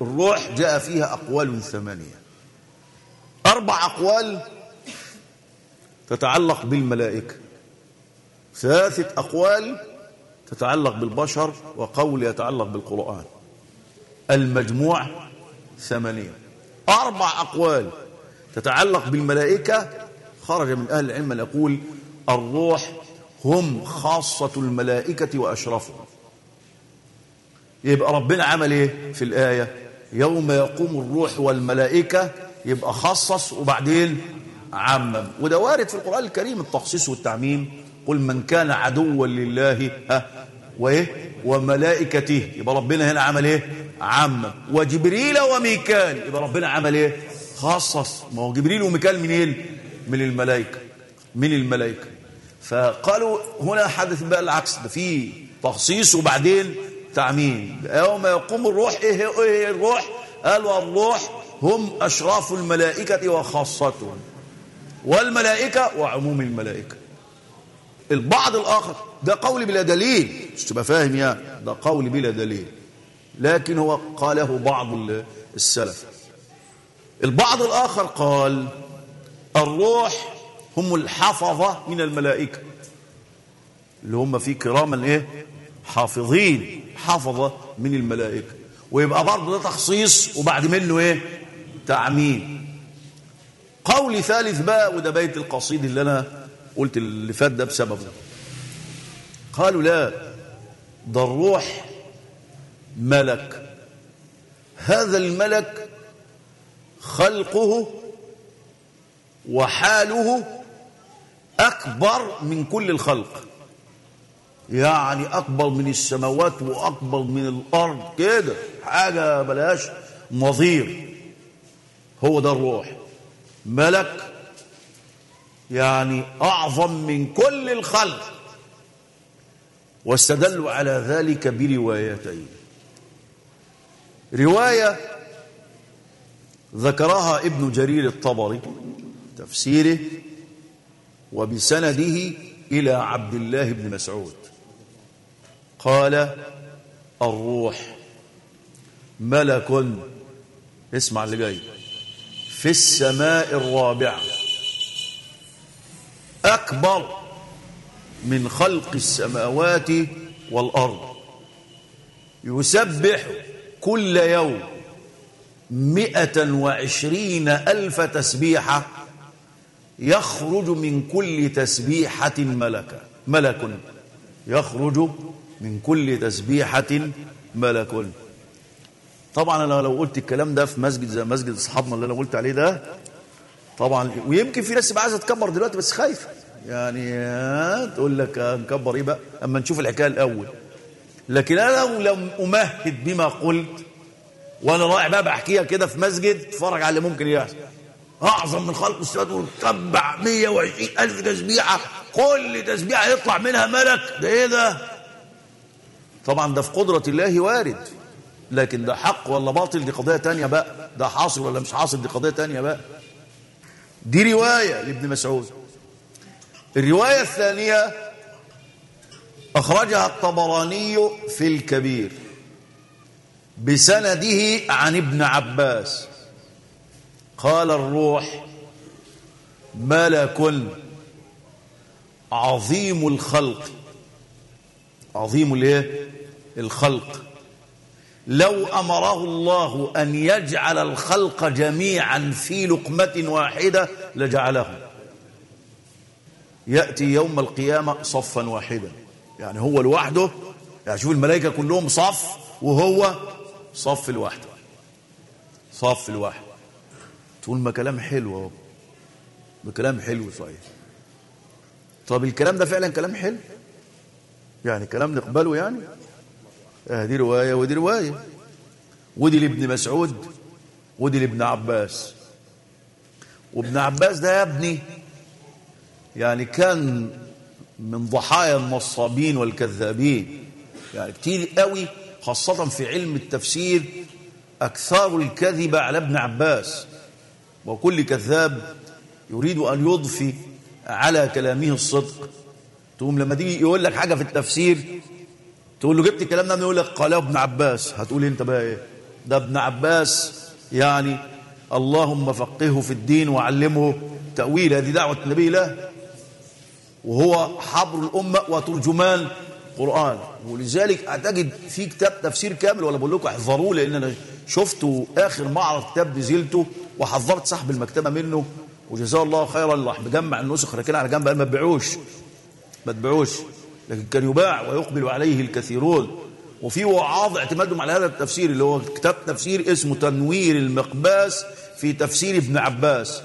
الروح جاء فيها أقوال ثمانية. أربع أقوال تتعلق بالملائكة. ثلاثة أقوال تتعلق بالبشر وقول يتعلق بالقرآن. المجموع ثمانية أربع أقوال تتعلق بالملائكة. خرج من أهل العلم يقول الروح هم خاصة الملائكة وأشرفهم. يبقى ربنا عمل إيه في الآية؟ يوم يقوم الروح والملائكة يبقى خصص وبعدين عمم. وده وارد في القرآن الكريم التخصيص والتعميم. قل من كان عدوا لله ها وإيه؟ وملائكته. يبقى ربنا هنا عمل إيه؟ عم. وجبريل وميكال. يبقى ربنا عمل إيه؟ خصص. ما هو جبريل وميكال منين؟ من الملائكة. من الملائكة. فقالوا هنا حدث بقى العكس. ده في تخصيص وبعدين تعميم. يوم يقوم الروح إيه إيه الروح؟ قالوا الروح هم أشراف الملائكة وخاصتهم. والملائكة وعموم الملائكة. البعض الآخر ده قول بلا دليل. مش تبقى فاهم يا ده قول بلا دليل. لكن هو قاله بعض السلف. البعض الآخر قال الروح هم الحفظة من الملائكة. اللي هم فيه كراما إيه؟ حافظين حافظة من الملائكة. ويبقى برضه ده تخصيص وبعد منه إيه؟ تعميم. قول ثالث بقى وده بيت القصيد اللي أنا قلت اللي فات ده بسببه. قالوا لا ده الروح ملك. هذا الملك خلقه وحاله أكبر من كل الخلق. يعني أكبر من السماوات وأكبر من الأرض كده حاجة بلاش نظير هو ده الروح. ملك يعني أعظم من كل الخلق. واستدلوا على ذلك بروايتين. رواية ذكرها ابن جرير الطبري تفسيره وبسنده إلى عبد الله بن مسعود. قال الروح ملك اسمع اللي جاي في السماء الرابعة. أكبر من خلق السماوات والأرض. يسبح كل يوم مئة وعشرين ألف تسبيحة يخرج من كل تسبيحة ملكة ملك. يخرج من كل تسبيحة ملك. طبعا أنا لو قلت الكلام ده في مسجد زي مسجد أصحابنا اللي أنا قلت عليه ده طبعا ويمكن في ناس عايزة تكبر دلوقتي بس خايفة. يعني تقول لك نكبر إيه بقى أما نشوف الحكاية الأول. لكن أنا لو لم أمهد بما قلت وأنا رايح بقى بحكيها كده في مسجد اتفرج على اللي ممكن يحصل. أعظم من خلق السماوات وتتبع 120 ألف تسبيحة. كل تسبيحة يطلع منها ملك. ده إيه ده؟ طبعا ده في قدرة الله وارد. لكن ده حق ولا باطل؟ دي قضية تانية بقى. ده حاصل ولا مش حاصل؟ دي قضية تانية بقى. دي رواية لابن مسعود. الرواية الثانية أخرجها الطبراني في الكبير بسنده عن ابن عباس. قال الروح ملك عظيم الخلق. عظيم الايه؟ الخلق. لو أمره الله أن يجعل الخلق جميعا في لقمة واحدة لجعله يأتي يوم القيامة صفا واحدا. يعني هو لوحده يعني شوف الملائكة كلهم صف وهو صف لوحده صف لوحده تقول ما كلام حلو أهو. بكلام حلو صحيح. طب الكلام ده فعلا كلام حلو؟ يعني كلام نقبله يعني؟ آه دي رواية ودي رواية. ودي لابن مسعود ودي لابن عباس. وابن عباس ده يا ابني يعني كان من ضحايا النصابين والكذابين. يعني كتير قوي خاصة في علم التفسير أكثر الكذب على ابن عباس. وكل كذاب يريد أن يضفي على كلامه الصدق. تقوم لما تيجي يقول لك حاجة في التفسير تقول له جبت الكلام ده يقول لك قاله ابن عباس. هتقول أنت بقى إيه؟ ده ابن عباس يعني اللهم فقهه في الدين وعلمه تأويل هذه دعوة النبي له. وهو حبر الأمة وترجمان قرآن. ولذلك أعتقد في كتاب تفسير كامل ولا بقول لكم احذروه لأن أنا شفته آخر معرض كتاب نزلته وحذرت صاحب المكتبة منه. وجزاه الله خيرا راح مجمع النسخ راكنها على جنب قال ما تبيعوش. ما تبيعوش. لكن كان يباع ويقبل عليه الكثيرون. وفي وعاظ اعتمادهم على هذا التفسير اللي هو كتاب تفسير اسمه تنوير المقباس في تفسير ابن عباس.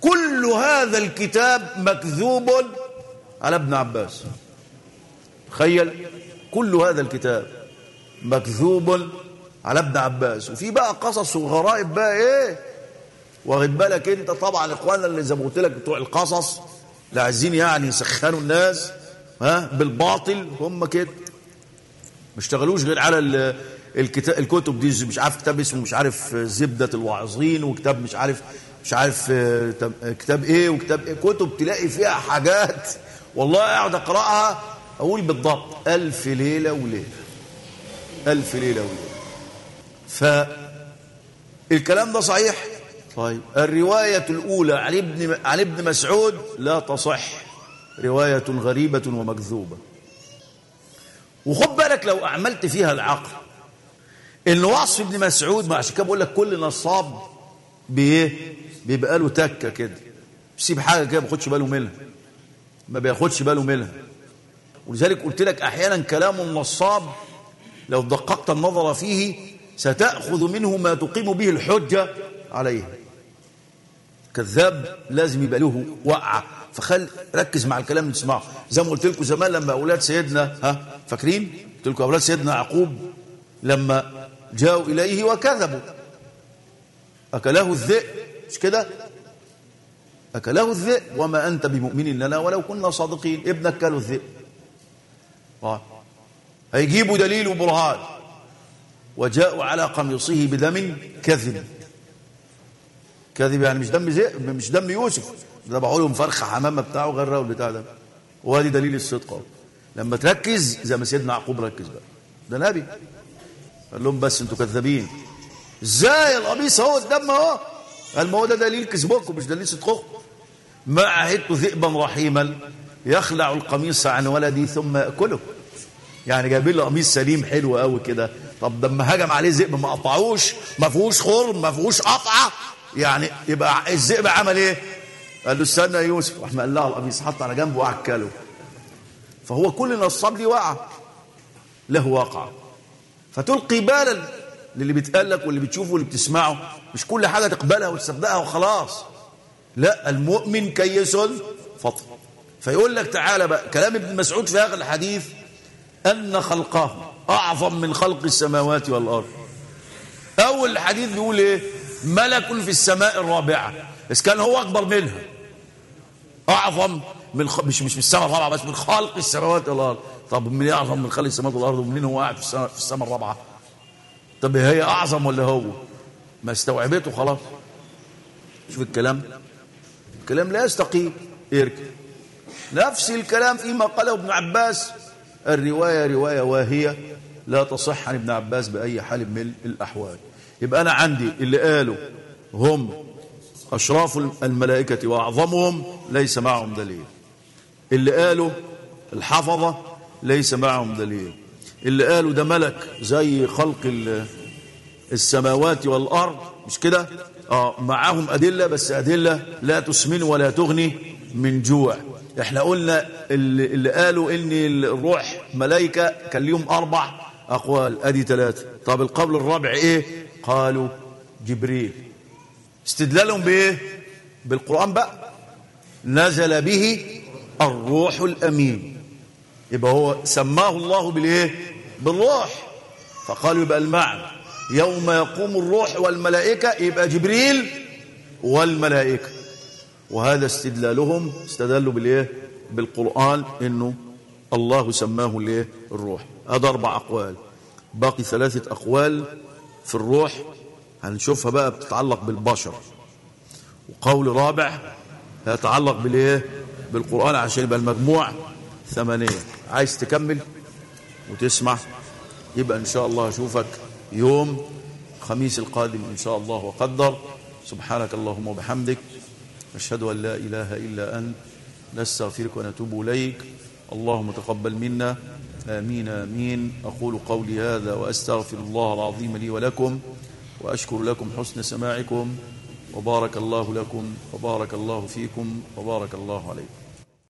كل هذا الكتاب مكذوب على ابن عباس. تخيل كل هذا الكتاب مكذوب على ابن عباس. وفي بقى قصص وغرائب بقى إيه؟ واخد بالك أنت؟ طبعا اخواننا اللي زي ما قلت لك بتوع القصص اللي عايزين يعني يسخنوا الناس ها؟ بالباطل هم كده. ما اشتغلوش غير على الكتاب الكتب دي. مش عارف كتاب اسمه مش عارف زبدة الواعظين وكتاب مش عارف مش عارف كتاب إيه وكتاب إيه. كتب تلاقي فيها حاجات. والله أقعد أقرأها أقول بالضبط ألف ليلة وليلة. ألف ليلة وليلة. فالكلام ده صحيح؟ طيب. الرواية الأولى عن ابن عن ابن مسعود لا تصح. رواية غريبة ومكذوبة. وخد بالك لو أعملت فيها العقل إن وصف ابن مسعود ما عشان كده بقول لك كل نصاب بإيه؟ بيبقى له تكة كده. بيسيب حاجة كده ما بياخدش باله منها. ما بياخدش باله منها. ولذلك قلت لك أحيانا كلام النصاب لو دققت النظر فيه ستأخذ منه ما تقيم به الحجة عليه. كذاب لازم يبقى له وقعة. فخل ركز مع الكلام اللي تسمعه. زي ما قلت لكم زمان لما أولاد سيدنا ها فاكرين؟ قلت لكم أولاد سيدنا يعقوب لما جاءوا إليه وكذبوا. أكله الذئب مش كده؟ أكله الذئب وما أنت بمؤمن لنا ولو كنا صادقين. ابنك كله الذئب. قال. هيجيبوا دليل وبرهان. وجاءوا على قميصه بدم كذب. كذب يعني مش دم ذئب مش دم يوسف. ده لهم فرخه حمامه بتاعه غير البتاع ده. وادي دليل الصدق لما تركز زي ما سيدنا يعقوب ركز بقى. ده نبي. قال لهم بس أنتوا كذابين. إزاي القميص اهو الدم اهو. قال ما هو ده دليل كذبكم مش دليل صدقكم. ما عهدت ذئبا رحيما يخلع القميص عن ولدي ثم ياكله يعني جايبين له قميص سليم حلو قوي كده. طب لما هجم عليه ذئب ما قطعوش ما فيهوش خرم ما فيهوش قطعة. يعني يبقى الذئب عمل إيه؟ قال له استنى يا يوسف. راح مقلعه القميص حط على جنبه وأكله. فهو كل نصاب ليه وقع. له وقع. فتلقي بالا للي بيتقال لك واللي بتشوفه واللي بتسمعه. مش كل حاجة تقبلها وتصدقها وخلاص. لا المؤمن كيس فطن فيقول لك تعالى بقى كلام ابن مسعود في هذا الحديث أن خلقه أعظم من خلق السماوات والأرض. أول الحديث بيقول إيه؟ ملك في السماء الرابعة. بس كان هو أكبر منها. أعظم من خ... مش مش في السماء الرابعة بس من خلق السماوات والأرض. طب من أعظم من خلق السماوات والأرض؟ ومنين هو قاعد في السماء, في السماء الرابعة؟ طب هي أعظم ولا هو؟ ما استوعبته خلاص. شوف الكلام. الكلام لا يستقيم. يركب نفس الكلام فيما قاله ابن عباس. الرواية رواية واهية. لا تصح عن ابن عباس بأي حال من الأحوال. يبقى أنا عندي اللي قالوا هم أشراف الملائكة وأعظمهم ليس معهم دليل. اللي قالوا الحفظة ليس معهم دليل. اللي قالوا ده ملك زي خلق السماوات والأرض. مش كده؟ آه معاهم أدلة بس أدلة لا تسمن ولا تغني من جوع. إحنا قلنا اللي, قالوا إن الروح ملائكة كان ليهم أربع أقوال. أدي ثلاثة طب القول الرابع إيه؟ قالوا جبريل. استدلالهم بإيه؟ بالقرآن بقى. نزل به الروح الأمين. يبقى هو سماه الله بالإيه؟ بالروح. فقالوا يبقى المعنى. يوم يقوم الروح والملائكة يبقى جبريل والملائكة. وهذا استدلالهم استدلوا بالإيه؟ بالقرآن إنه الله سماه الايه الروح. هذا أربع أقوال. باقي ثلاثة أقوال في الروح هنشوفها بقى بتتعلق بالبشر. وقول رابع يتعلق بالإيه؟ بالقرآن عشان يبقى المجموع ثمانية. عايز تكمل وتسمع؟ يبقى إن شاء الله أشوفك يوم خميس القادم إن شاء الله وقدر. سبحانك اللهم وبحمدك. أشهد أن لا إله إلا أنت. نستغفرك ونتوب إليك. اللهم تقبل منا. آمين آمين. أقول قولي هذا وأستغفر الله العظيم لي ولكم وأشكر لكم حسن سماعكم. وبارك الله لكم وبارك الله فيكم وبارك الله عليكم.